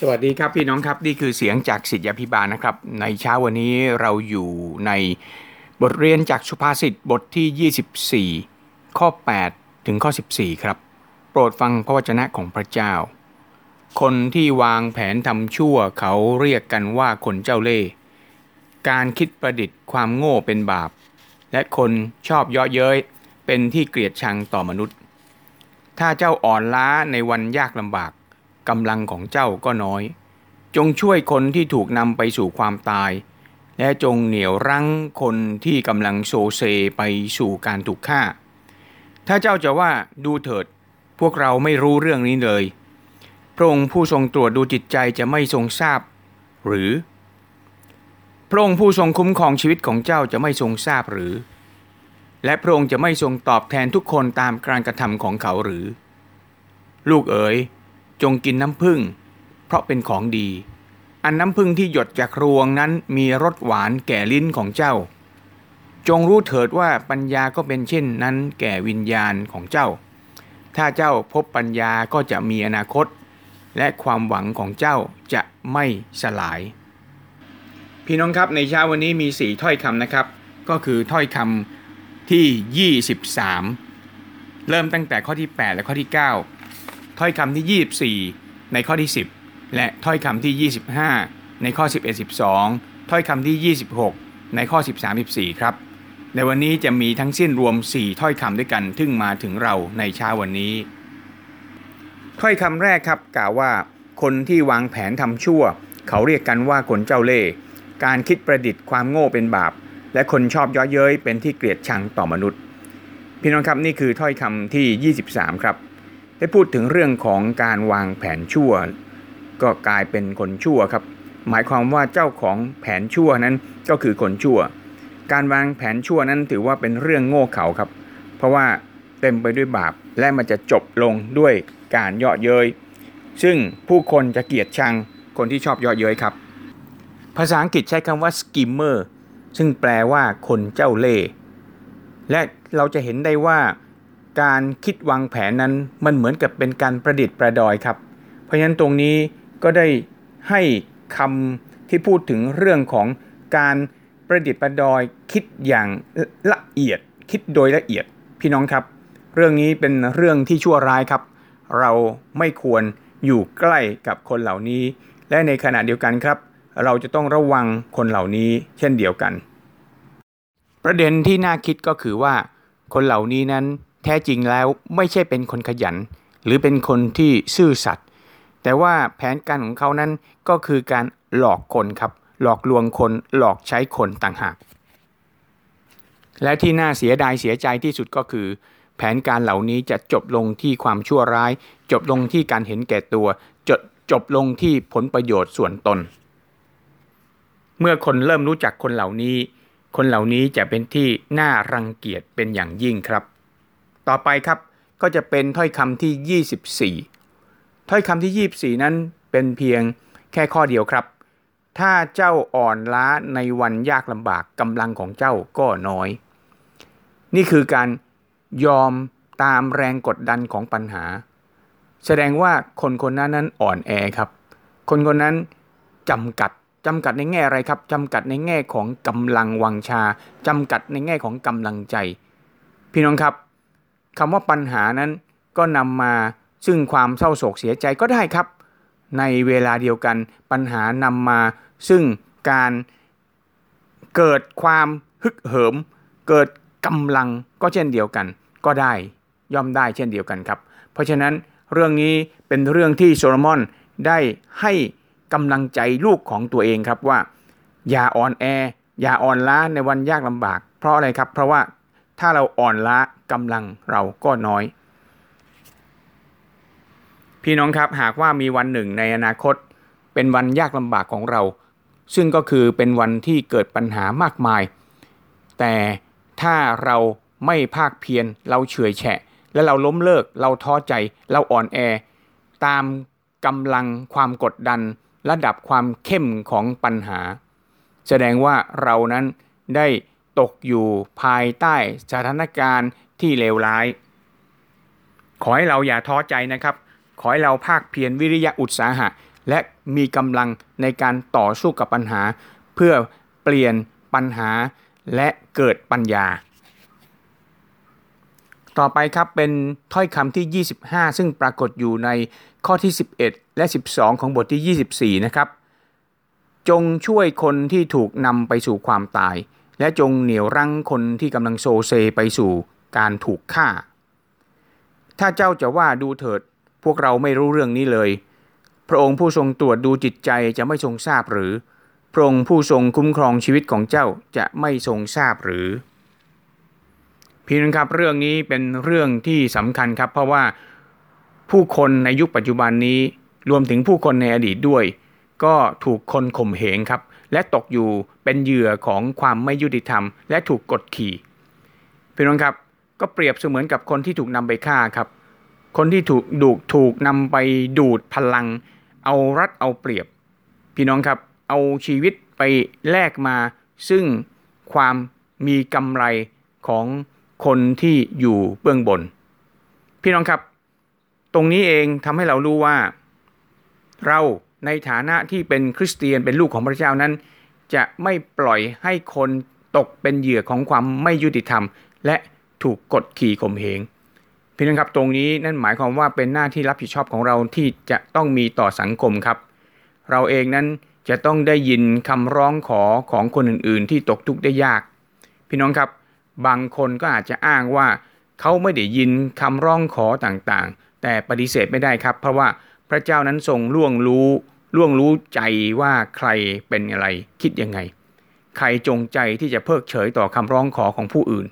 สวัสดีครับพี่น้องครับนี่คือเสียงจากสิทธยาพิบาลนะครับ ในเช้าวันนี้เราอยู่ในบทเรียนจากสุภาษิตบทที่ 24 ข้อ 8 ถึงข้อ 14 ครับ โปรดฟังพระวจนะของพระเจ้า คนที่วางแผนทำชั่วเขาเรียกกันว่าคนเจ้าเล่ห์การคิดประดิษฐ์ความโง่เป็นบาป และคนชอบเยาะเย้ยเป็นที่เกลียดชังต่อมนุษย์ ถ้าเจ้าอ่อนล้าในวันยากลำบาก กำลังของเจ้าก็น้อย จงช่วยคนที่ถูกนำไปสู่ความตาย และจงเหนี่ยวรั้งคนที่กำลังโซเซไปสู่การถูกฆ่า ถ้าเจ้าจะว่าดูเถิด พวกเราไม่รู้เรื่องนี้เลย พระองค์ผู้ทรงตรวจดูจิตใจจะไม่ทรงทราบ หรือ พระองค์ผู้ทรงคุ้มครองชีวิตของเจ้าจะไม่ทรงทราบหรือ และพระองค์จะไม่ทรงตอบแทนทุกคนตามการกระทำของเขาหรือ ลูกเอ๋ย จงกินน้ำผึ้งเพราะเป็นของดี อันน้ำผึ้งที่หยดจากรวงนั้นมีรสหวานแก่ลิ้นของเจ้า จงรู้เถิดว่าปัญญาก็เป็นเช่นนั้นแก่วิญญาณของเจ้า ถ้าเจ้าพบปัญญาก็จะมีอนาคต และความหวังของเจ้าจะไม่สลาย พี่น้องครับในเช้าวันนี้มีสี่ถ้อยคำนะครับ ก็คือถ้อยคำที่ 23 เริ่มตั้งแต่ข้อที่ 8 และข้อที่ 9 ถ้อยคำที่ 24 ในข้อที่ 10 และถ้อยคำที่ 25 ในข้อ 11 12 ถ้อยคำที่ 26 ในข้อ 13 14 ครับ ในวันนี้จะมีทั้งสิ้นรวม 4 ถ้อยคำด้วยกันทึ่งมาถึงเราในเช้าวันนี้ ถ้อยคำแรกครับกล่าวว่า คนที่วางแผนทำชั่ว เขาเรียกกันว่าคนเจ้าเล่ห์การคิดประดิษฐ์ความโง่เป็นบาป และคนชอบย้อเย้ยเป็นที่เกลียดชังต่อมนุษย์ พี่น้องครับนี่คือถ้อยคำที่ 23 ครับ ได้พูดถึงเรื่องของการวางแผนชั่ว ก็กลายเป็นคนชั่วครับ หมายความว่าเจ้าของแผนชั่วนั้นก็คือคนชั่ว การวางแผนชั่วนั้นถือว่าเป็นเรื่องโง่เขลาครับ เพราะว่าเต็มไปด้วยบาปและมันจะจบลงด้วยการเยาะเย้ยซึ่งผู้คนจะเกลียดชังคนที่ชอบเยาะเย้ยครับ ภาษาอังกฤษใช้คำว่า skimmer ซึ่งแปลว่าคนเจ้าเล่ห์และเราจะเห็นได้ว่า การคิดวางแผนนั้นมันเหมือนกับเป็นการประดิษฐ์ประดอยครับ เพราะฉะนั้นตรงนี้ก็ได้ให้คำที่พูดถึงเรื่องของการประดิษฐ์ประดอยคิดอย่างละเอียด คิดโดยละเอียดพี่น้องครับ เรื่องนี้เป็นเรื่องที่ชั่วร้ายครับ เราไม่ควรอยู่ใกล้กับคนเหล่านี้ และในขณะเดียวกันครับ เราจะต้องระวังคนเหล่านี้เช่นเดียวกัน ประเด็นที่น่าคิดก็คือว่า คนเหล่านี้นั้น แท้จริงแล้วไม่ใช่เป็นคนขยัน หรือเป็นคนที่ซื่อสัตย์แต่ว่าแผนการของเขานั้นก็คือการหลอกคนครับ หลอกลวงคนหลอกใช้คนต่างหาก และที่น่าเสียดายเสียใจที่สุดก็คือ แผนการเหล่านี้จะจบลงที่ความชั่วร้าย จบลงที่การเห็นแก่ตัวจบจบลงที่ผลประโยชน์ส่วนตน เมื่อคนเริ่มรู้จักคนเหล่านี้ คนเหล่านี้จะเป็นที่น่ารังเกียจเป็นอย่างยิ่งครับ ต่อไปครับก็จะเป็นถ้อยคำที่ 24 ถ้อยคำที่ 24 นั้นเป็นเพียงแค่ข้อเดียวครับ ถ้าเจ้าอ่อนล้าในวันยากลำบากกำลังของเจ้าก็น้อย นี่คือการยอมตามแรงกดดันของปัญหา แสดงว่าคนคนนั้นนั้นอ่อนแอครับ คนคนนั้นจำกัดจำกัดในแง่อะไรครับจำกัดในแง่ของกำลังวังชาจำกัดในแง่ของกำลังใจ พี่น้องครับ คำว่าปัญหานั้นก็นำมาซึ่งความเศร้าโศกเสียใจก็ได้ครับ ในเวลาเดียวกันปัญหานำมาซึ่งการเกิดความฮึกเหิม เกิดกำลังก็เช่นเดียวกัน ก็ได้ย่อมได้เช่นเดียวกันครับ เพราะฉะนั้นเรื่องนี้เป็นเรื่องที่โซโลมอนได้ให้กำลังใจลูกของตัวเองครับว่า อย่าอ่อนแอ อย่าอ่อนล้าในวันยากลำบาก เพราะอะไรครับ เพราะว่า ถ้าเราอ่อนล้ากำลังเราก็น้อย พี่น้องครับหากว่ามีวันหนึ่งในอนาคต เป็นวันยากลำบากของเรา ซึ่งก็คือเป็นวันที่เกิดปัญหามากมาย แต่ถ้าเราไม่ภาคเพียรเราเฉื่อยแฉะ และเราล้มเลิกเราท้อใจเราอ่อนแอ ตามกำลังความกดดัน ระดับความเข้มของปัญหา แสดงว่าเรานั้นได้ ตกอยู่ภายใต้สถานการณ์ที่เลวร้าย ขอให้เราอย่าท้อใจนะครับ ขอให้เราภาคเพียรวิริยะอุตสาหะ และมีกำลังในการต่อสู้กับปัญหา เพื่อเปลี่ยนปัญหาและเกิดปัญญา ต่อไปครับเป็นถ้อยคำที่ 25 ซึ่งปรากฏอยู่ในข้อที่ 11 และ 12 ของบทที่ 24 นะครับ จงช่วยคนที่ถูกนำไปสู่ความตาย และจงเหนี่ยวรั้งคนที่กำลังโซเซไปสู่การถูกฆ่า ถ้าเจ้าจะว่าดูเถิด พวกเราไม่รู้เรื่องนี้เลย พระองค์ผู้ทรงตรวจดูจิตใจจะไม่ทรงทราบหรือ พระองค์ผู้ทรงคุ้มครองชีวิตของเจ้าจะไม่ทรงทราบหรือพี่น้องครับเรื่องนี้เป็นเรื่องที่สำคัญครับ เพราะว่าผู้คนในยุคปัจจุบันนี้รวมถึงผู้คนในอดีตด้วย ก็ถูกคนข่มเหงครับ และตกอยู่เป็นเหยื่อของความไม่ยุติธรรม และถูกกดขี่พี่น้องครับก็เปรียบเสมือนกับคนที่ถูกนำไปฆ่าครับ คนที่ถูกดูกถูกนำไปดูดพลัง เอารัดเอาเปรียบ พี่น้องครับเอาชีวิตไปแลกมา ซึ่งความมีกำไรของคนที่อยู่เบื้องบน พี่น้องครับ ตรงนี้เองทำให้เรารู้ว่า เรา ในฐานะที่เป็นคริสเตียนเป็นลูกของพระเจ้านั้น จะไม่ปล่อยให้คนตกเป็นเหยื่อของความไม่ยุติธรรม และถูกกดขี่ข่มเหงพี่น้องครับตรงนี้นั่นหมายความว่าเป็นหน้าที่รับผิดชอบของเราที่จะต้องมีต่อสังคมครับ เราเองนั้นจะต้องได้ยินคำร้องขอของคนอื่นๆ ที่ตกทุกข์ได้ยาก พี่น้องครับบางคนก็อาจจะอ้างว่าเขาไม่ได้ยินคำร้องขอต่างๆ แต่ปฏิเสธไม่ได้ครับ เพราะว่าพระเจ้านั้นทรงล่วงรู้ ล่วงรู้ใจว่าใครเป็นอะไรคิดยังไง ใครจงใจที่จะเพิกเฉยต่อคำร้องขอของผู้อื่น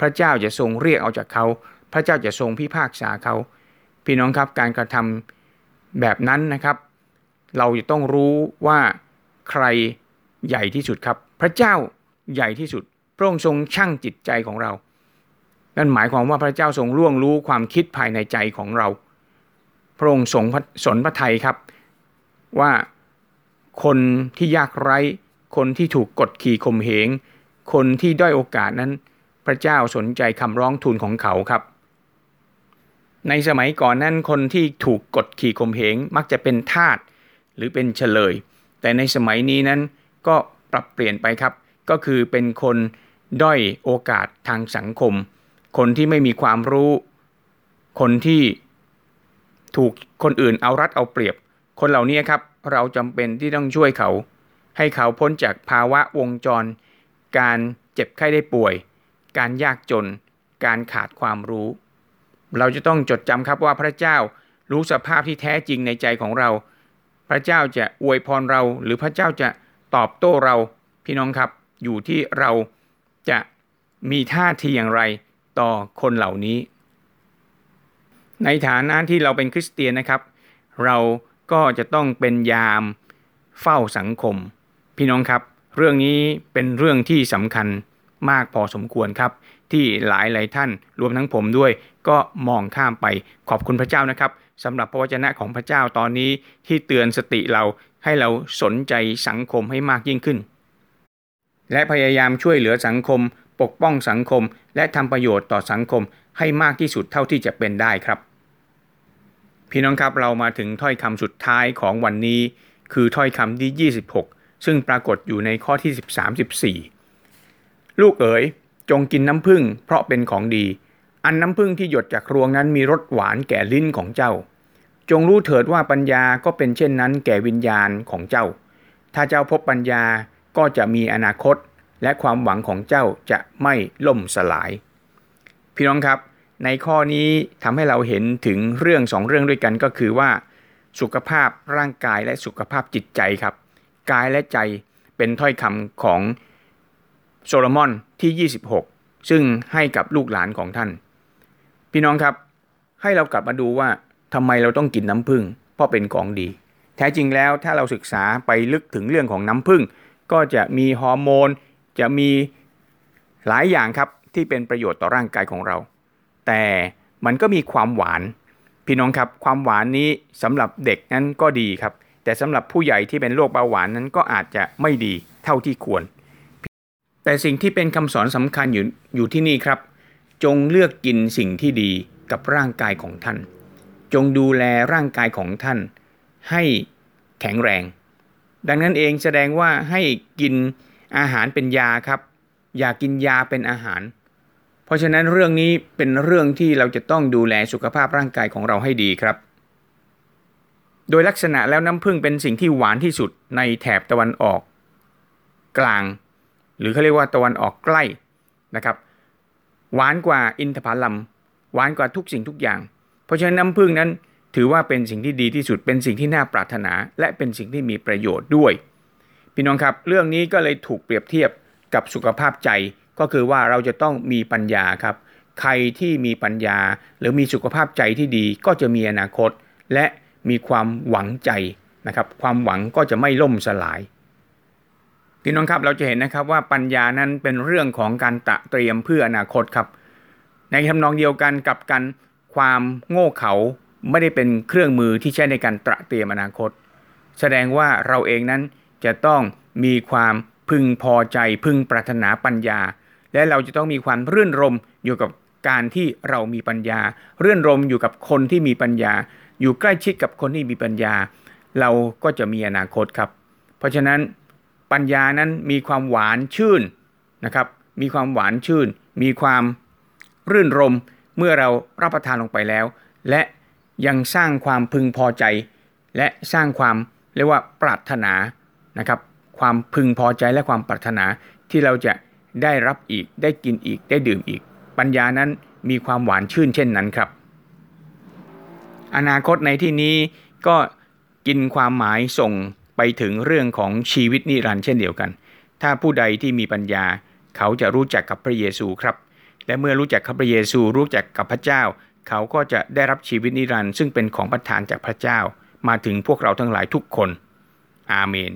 พระเจ้าจะทรงเรียกเอาจากเขา พระเจ้าจะทรงพิพากษาเขา พี่น้องครับการกระทำแบบนั้นนะครับ เราจะต้องรู้ว่าใครใหญ่ที่สุดครับ พระเจ้าใหญ่ที่สุด พระองค์ทรงช่างจิตใจของเรา นั่นหมายความว่าพระเจ้าทรงล่วงรู้ความคิดภายในใจของเรา พระองค์ทรงสนพระทัยครับ ว่าคนที่ยากไร้ คนที่ถูกกดขี่ข่มเหง คนที่ด้อยโอกาสนั้น พระเจ้าสนใจคำร้องทูลของเขาครับ ในสมัยก่อนนั้นคนที่ถูกกดขี่ข่มเหงมักจะเป็นทาสหรือเป็นเฉลย แต่ในสมัยนี้นั้นก็ปรับเปลี่ยนไปครับ ก็คือเป็นคนด้อยโอกาสทางสังคม คนที่ไม่มีความรู้ คนที่ถูกคนอื่นเอารัดเอาเปรียบ คนเหล่านี้ครับเราจำเป็นที่ต้องช่วยเขา ให้เขาพ้นจากภาวะวงจร การเจ็บไข้ได้ป่วย การยากจน การขาดความรู้ เราจะต้องจดจำครับว่าพระเจ้ารู้สภาพที่แท้จริงในใจของเรา พระเจ้าจะอวยพรเรา หรือพระเจ้าจะตอบโต้เรา พี่น้องครับ อยู่ที่เราจะมีท่าทีอย่างไรต่อคนเหล่านี้ ในฐานะที่เราเป็นคริสเตียนนะครับ เรา ก็จะต้องเป็นยามเฝ้าสังคม พี่น้องครับ เรื่องนี้เป็นเรื่องที่สำคัญมากพอสมควรครับ ที่หลายหลายท่านรวมทั้งผมด้วย ก็มองข้ามไปขอบคุณพระเจ้านะครับสำหรับพระวจนะของพระเจ้าตอนนี้ที่เตือนสติเราให้เราสนใจสังคมให้มากยิ่งขึ้น และพยายามช่วยเหลือสังคม ปกป้องสังคม และทำประโยชน์ต่อสังคมให้มากที่สุดเท่าที่จะเป็นได้ครับ พี่น้องครับเรามาถึงถ้อยคำสุดท้ายของวันนี้ คือถ้อยคำที่ 26 ซึ่งปรากฏอยู่ในข้อที่ 13 14 ลูกเอ๋ยจงกินน้ำผึ้งเพราะเป็นของดี อันน้ำผึ้งที่หยดจากรวงนั้นมีรสหวานแก่ลิ้นของเจ้า จงรู้เถิดว่าปัญญาก็เป็นเช่นนั้นแก่วิญญาณของเจ้า ถ้าเจ้าพบปัญญาก็จะมีอนาคต และความหวังของเจ้าจะไม่ล่มสลาย พี่น้องครับ ในข้อนี้ทำให้เราเห็นถึงเรื่องสองเรื่องด้วยกันก็คือว่า สุขภาพร่างกายและสุขภาพจิตใจครับ กายและใจเป็นถ้อยคำของโซโลมอนที่ 26 ซึ่งให้กับลูกหลานของท่าน พี่น้องครับ ให้เรากลับมาดูว่าทำไมเราต้องกินน้ำผึ้งเพราะเป็นของดี แท้จริงแล้วถ้าเราศึกษาไปลึกถึงเรื่องของน้ำผึ้งก็จะมีฮอร์โมน จะมีหลายอย่างครับที่เป็นประโยชน์ต่อร่างกายของเรา แต่มันก็มีความหวาน พี่น้องครับความหวานนี้สำหรับเด็กนั้นก็ดีครับ แต่สำหรับผู้ใหญ่ที่เป็นโรคเบาหวานนั้นก็อาจจะไม่ดีเท่าที่ควร แต่สิ่งที่เป็นคำสอนสำคัญอยู่อยู่ที่นี่ครับ จงเลือกกินสิ่งที่ดีกับร่างกายของท่าน จงดูแลร่างกายของท่าน ให้แข็งแรง ดังนั้นเองแสดงว่าให้กินอาหารเป็นยาครับ อย่ากินยาเป็นอาหาร เพราะฉะนั้นเรื่องนี้เป็นเรื่องที่เราจะต้องดูแลสุขภาพร่างกายของเราให้ดีครับ โดยลักษณะแล้วน้ำผึ้งเป็นสิ่งที่หวานที่สุดในแถบตะวันออก กลาง หรือเขาเรียกว่าตะวันออกใกล้นะครับ หวานกว่าอินทผลัมหวานกว่าทุกสิ่งทุกอย่าง เพราะฉะนั้นน้ำผึ้งนั้นถือว่าเป็นสิ่งที่ดีที่สุดเป็นสิ่งที่น่าปรารถนา และเป็นสิ่งที่มีประโยชน์ด้วย พี่น้องครับ เรื่องนี้ก็เลยถูกเปรียบเทียบกับสุขภาพใจ ก็คือว่าเราจะต้องมีปัญญาครับ ใครที่มีปัญญา หรือมีสุขภาพใจที่ดีก็จะมีอนาคต และมีความหวังใจนะครับ ความหวังก็จะไม่ล่มสลายพี่น้องครับเราจะเห็นนะครับว่าปัญญานั้นเป็นเรื่องของการตะเตรียมเพื่ออนาคตครับ ในทำนองเดียวกันกับการความโง่เขลาไม่ได้เป็นเครื่องมือที่ใช้ในการตระเตรียมอนาคต แสดงว่าเราเองนั้นจะต้องมีความพึงพอใจพึงปรารถนาปัญญา และเราจะต้องมีความรื่นรมอยู่กับการที่เรามีปัญญา รื่นรมอยู่กับคนที่มีปัญญา อยู่ใกล้ชิดกับคนที่มีปัญญา เราก็จะมีอนาคตครับ เพราะฉะนั้นปัญญานั้นมีความหวานชื่นนะครับ มีความหวานชื่น มีความรื่นรมเมื่อเรารับประทานลงไปแล้ว และยังสร้างความพึงพอใจ และสร้างความเรียกว่าปรารถนานะครับ ความพึงพอใจและความปรารถนาที่เราจะ ได้รับอีก ได้กินอีก ได้ดื่มอีก ปัญญานั้นมีความหวานชื่นเช่นนั้นครับ อนาคตในที่นี้ก็กินความหมายส่งไปถึงเรื่องของชีวิตนิรันดร์เช่นเดียวกัน ถ้าผู้ใดที่มีปัญญา เขาจะรู้จักกับพระเยซูครับ และเมื่อรู้จักกับพระเยซู รู้จักกับพระเจ้า เขาก็จะได้รับชีวิตนิรันดร์ซึ่งเป็นของประทานจากพระเจ้า มาถึงพวกเราทั้งหลายทุกคน อาเมน